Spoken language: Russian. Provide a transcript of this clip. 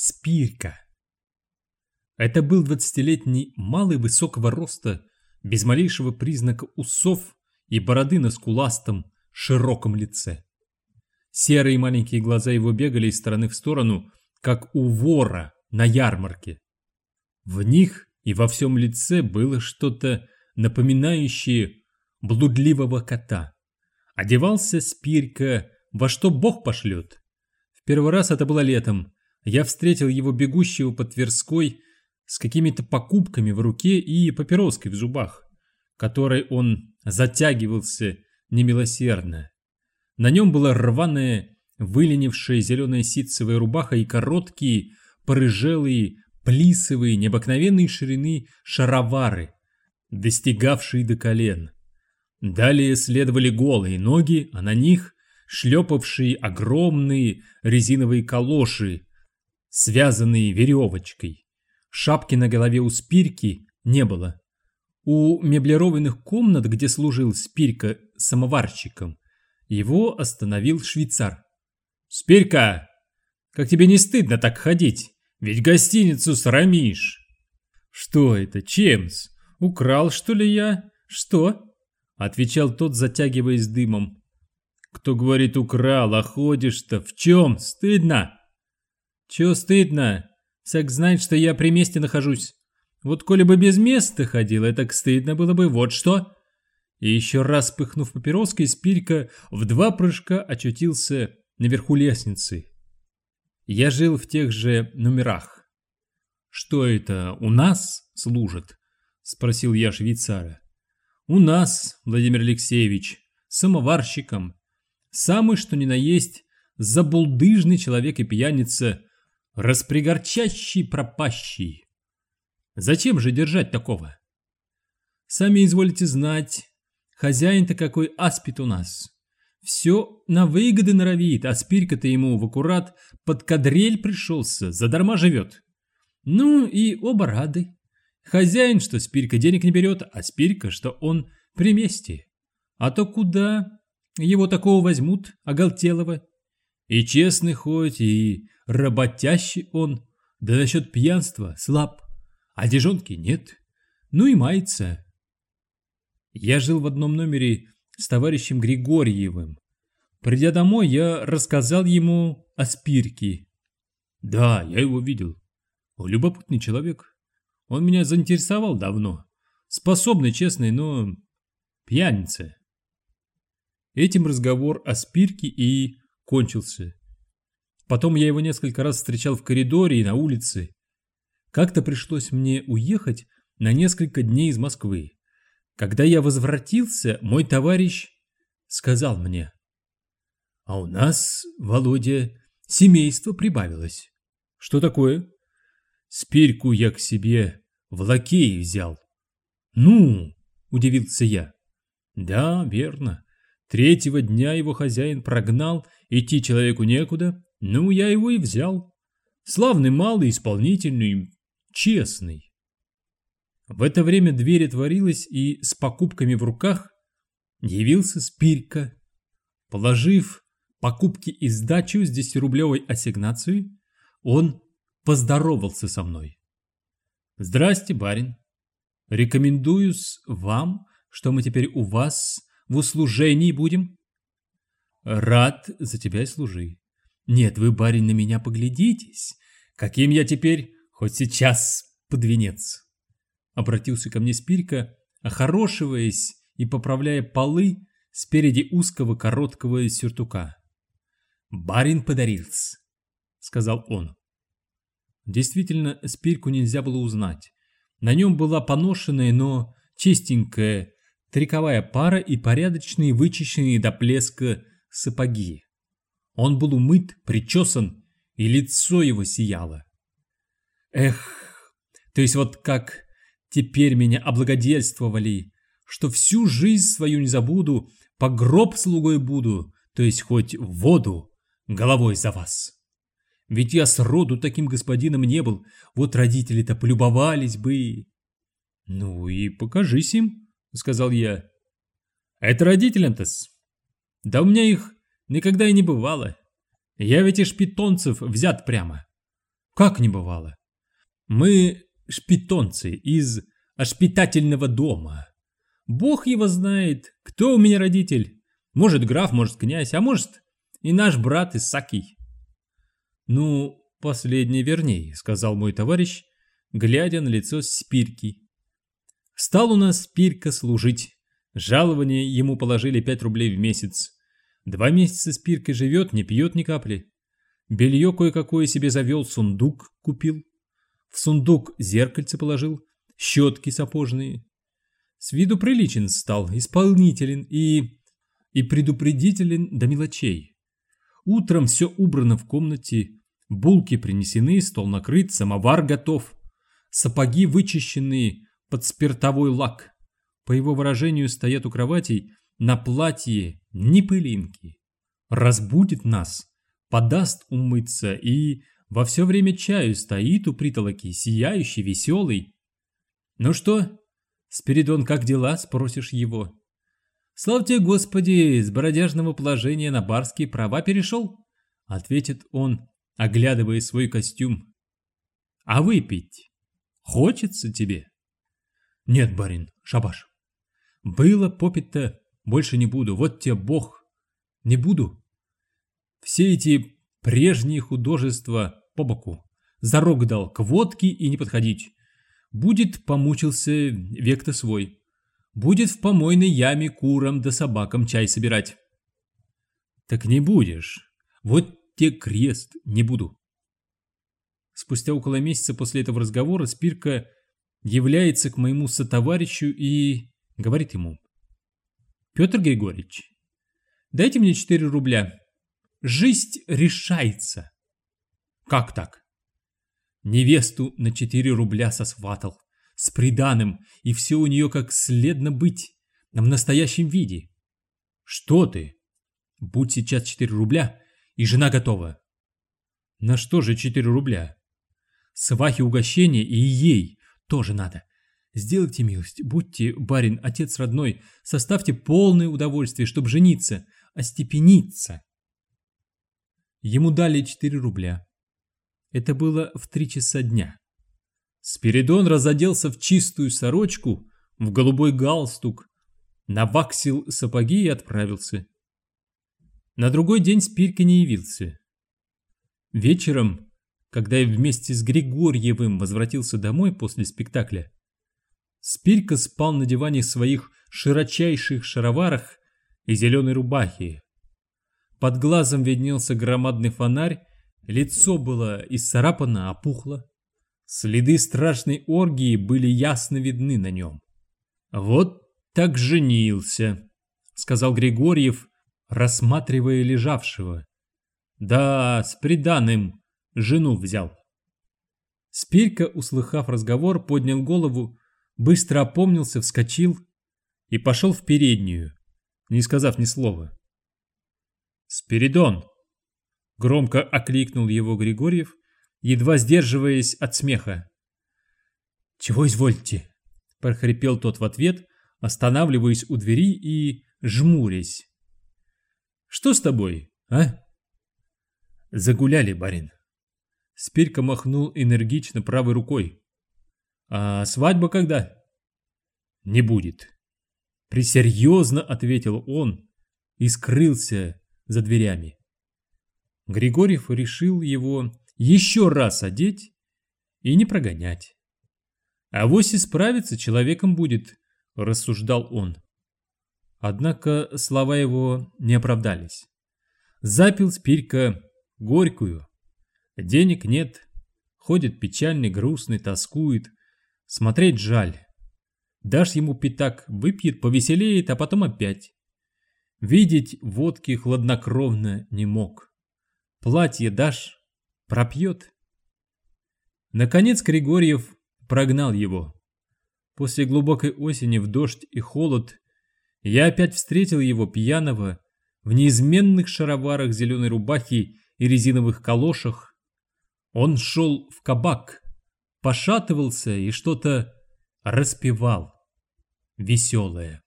Спирка. Это был двадцатилетний малый высокого роста, без малейшего признака усов и бороды на скуластом, широком лице. Серые маленькие глаза его бегали из стороны в сторону, как у вора на ярмарке. В них и во всем лице было что-то напоминающее блудливого кота. Одевался Спирка во что бог пошлет. В первый раз это было летом. Я встретил его бегущего по Тверской с какими-то покупками в руке и папироской в зубах, которой он затягивался немилосердно. На нем была рваная, выленившая зеленая ситцевая рубаха и короткие, порыжелые, плисовые, необыкновенной ширины шаровары, достигавшие до колен. Далее следовали голые ноги, а на них шлепавшие огромные резиновые калоши, связанные веревочкой. Шапки на голове у Спирки не было. У меблированных комнат, где служил Спирка самоварщиком, его остановил швейцар. «Спирка, как тебе не стыдно так ходить? Ведь гостиницу срамишь!» «Что это, Чемс? Украл, что ли, я? Что?» Отвечал тот, затягиваясь дымом. «Кто говорит украл, а ходишь-то? В чем? Стыдно?» «Чего стыдно? Всяк знает, что я при месте нахожусь. Вот коли бы без места ходил, так стыдно было бы вот что». И еще раз пыхнув папироской, Спирка в два прыжка очутился наверху лестницы. Я жил в тех же номерах. «Что это, у нас служит?» — спросил я швейцара. «У нас, Владимир Алексеевич, самоварщиком. Самый что ни на есть забулдыжный человек и пьяница, распригорчащий пропащий. Зачем же держать такого? Сами изволите знать, хозяин-то какой аспид у нас. Все на выгоды норовит, а спирка-то ему в аккурат под кадрель пришелся, задарма живет. Ну и оба рады. Хозяин, что спирка денег не берет, а спирка, что он при месте. А то куда его такого возьмут, оголтелого? И честный хоть, и работящий он, да насчет пьянства слаб, а дежонки нет. Ну и мается. Я жил в одном номере с товарищем Григорьевым. Придя домой, я рассказал ему о спирке. Да, я его видел. Любопытный человек. Он меня заинтересовал давно. Способный, честный, но пьяница. Этим разговор о спирке и кончился. Потом я его несколько раз встречал в коридоре и на улице. Как-то пришлось мне уехать на несколько дней из Москвы. Когда я возвратился, мой товарищ сказал мне, «А у нас, Володя, семейство прибавилось». «Что такое?» «Спирку я к себе в лакеи взял». «Ну?» – удивился я. «Да, верно. Третьего дня его хозяин прогнал, идти человеку некуда, ну, я его и взял. Славный, малый, исполнительный, честный. В это время дверь отворилась, и с покупками в руках явился Спирка. Положив покупки и сдачу с 10-рублевой ассигнацией, он поздоровался со мной. «Здрасте, барин. Рекомендую-с вам, что мы теперь у вас в услужении будем. Рад за тебя и служи. Нет, вы, барин, на меня поглядитесь. Каким я теперь, хоть сейчас под венец. Обратился ко мне Спирка, охорошиваясь и поправляя полы спереди узкого короткого сюртука. «Барин подарил-с», — сказал он. Действительно, Спирку нельзя было узнать. На нем была поношенная, но чистенькая триковая пара и порядочные вычищенные до плеска сапоги. Он был умыт, причесан, и лицо его сияло. Эх, то есть вот как теперь меня облагодельствовали, что всю жизнь свою не забуду, по гроб слугой буду, то есть хоть в воду, головой за вас. Ведь я с роду таким господином не был, вот родители-то полюбовались бы. Ну и покажись им, — сказал я. «Это родителям-то-с? Да у меня их никогда и не бывало. Я ведь из питонцев взят прямо. Как не бывало? Мы шпитонцы из ошпитательного дома. Бог его знает, кто у меня родитель. Может, граф, может, князь, а может, и наш брат Исакий. Ну, последний вернее, сказал мой товарищ, глядя на лицо Спирки. Стал у нас Спирка служить. Жалование ему положили 5 рублей в месяц. Два месяца Спиркой живет, не пьет ни капли. Белье кое-какое себе завел, сундук купил. В сундук зеркальце положил, щетки сапожные. С виду приличен стал, исполнителен и... и предупредителен до мелочей. Утром все убрано в комнате, булки принесены, стол накрыт, самовар готов. Сапоги вычищенные под спиртовой лак. По его выражению стоят у кроватей на платье ни пылинки. Разбудит нас, подаст умыться и во все время чаю стоит у притолоки, сияющий, веселый. Ну что, Спиридон, как дела, спросишь его. Славьте Господи, с бродяжного положения на барские права перешел, ответит он, оглядывая свой костюм. А выпить хочется тебе? Нет, барин, шабаш. Было попить-то, больше не буду, вот тебе Бог. Не буду. Все эти прежние художества по боку. Зарок дал к водке и не подходить. Будет помучился век-то свой. Будет в помойной яме курам да собакам чай собирать. Так не будешь. Вот те крест не буду. Спустя около месяца после этого разговора Спирка является к моему сотоварищу и говорит ему. Петр Григорьевич, дайте мне 4 рубля. Жизнь решается. Как так? Невесту на 4 рубля сосватал, с приданым, и все у нее как следно быть, в настоящем виде. Что ты? Будь сейчас 4 рубля, и жена готова. На что же 4 рубля? Свахе угощение и ей тоже надо. Сделайте милость, будьте, барин, отец родной, составьте полное удовольствие, чтобы жениться, остепениться. Ему дали 4 рубля. Это было в три часа дня. Спиридон разоделся в чистую сорочку, в голубой галстук, наваксил сапоги и отправился. На другой день Спирка не явился. Вечером, когда я вместе с Григорьевым возвратился домой после спектакля, Спирка спал на диване в своих широчайших шароварах и зеленой рубахе. Под глазом виднелся громадный фонарь, лицо было исцарапано, опухло. Следы страшной оргии были ясно видны на нем. «Вот так женился», — сказал Григорьев, рассматривая лежавшего. «Да, с приданым жену взял». Спирка, услыхав разговор, поднял голову, быстро опомнился, вскочил и пошел в переднюю, не сказав ни слова. «Спиридон!» — громко окликнул его Григорьев, едва сдерживаясь от смеха. «Чего извольте?» — прохрипел тот в ответ, останавливаясь у двери и жмурясь. «Что с тобой, а?» «Загуляли, барин». Спирка махнул энергично правой рукой. «А свадьба когда?» «Не будет». Присерьезно ответил он и скрылся за дверями. Григорьев решил его еще раз одеть и не прогонять. А вось и справиться человеком будет, рассуждал он. Однако слова его не оправдались. Запил Спирька горькую. Денег нет, ходит печальный, грустный, тоскует. Смотреть жаль. Дашь ему пятак, выпьет, повеселеет, а потом опять. Видеть водки хладнокровно не мог. Платье дашь, пропьет. Наконец Григорьев прогнал его. После глубокой осени в дождь и холод я опять встретил его пьяного в неизменных шароварах зеленой рубахи и резиновых калошах. Он шел в кабак, пошатывался и что-то распевал веселое.